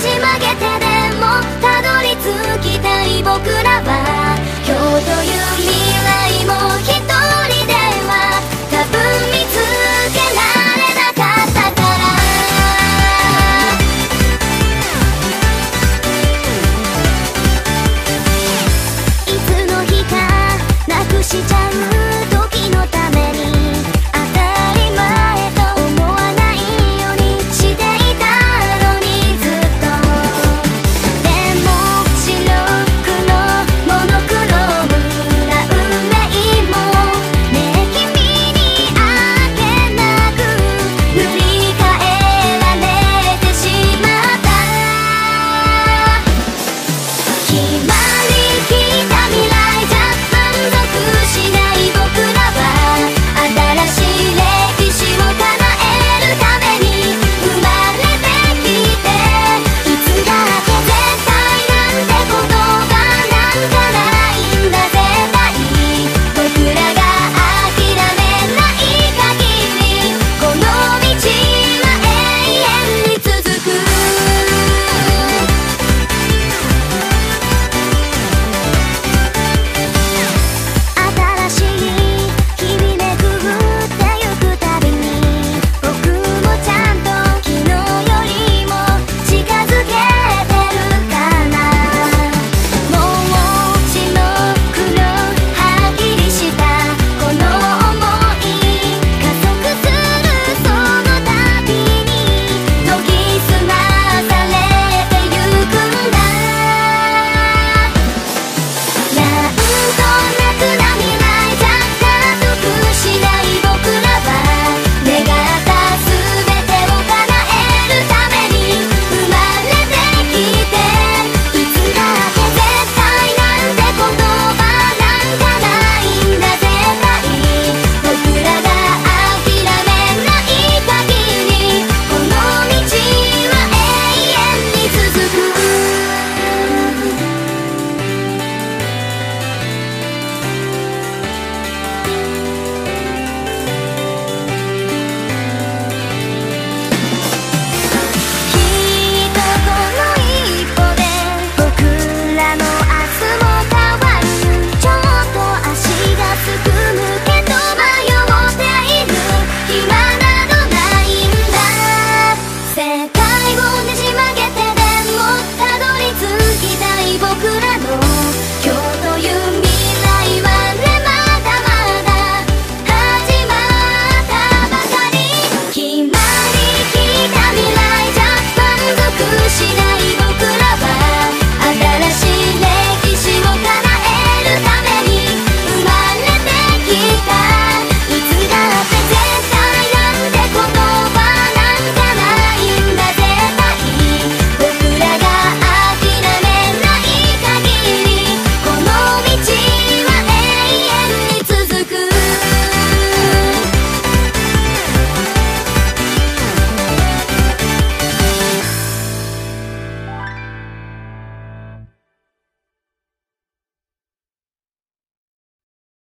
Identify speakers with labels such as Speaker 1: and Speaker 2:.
Speaker 1: じ曲げてでもたどり着きたい僕らは今日という未来も一人では多分見つけられなかったから。いつの日かなくしちゃう。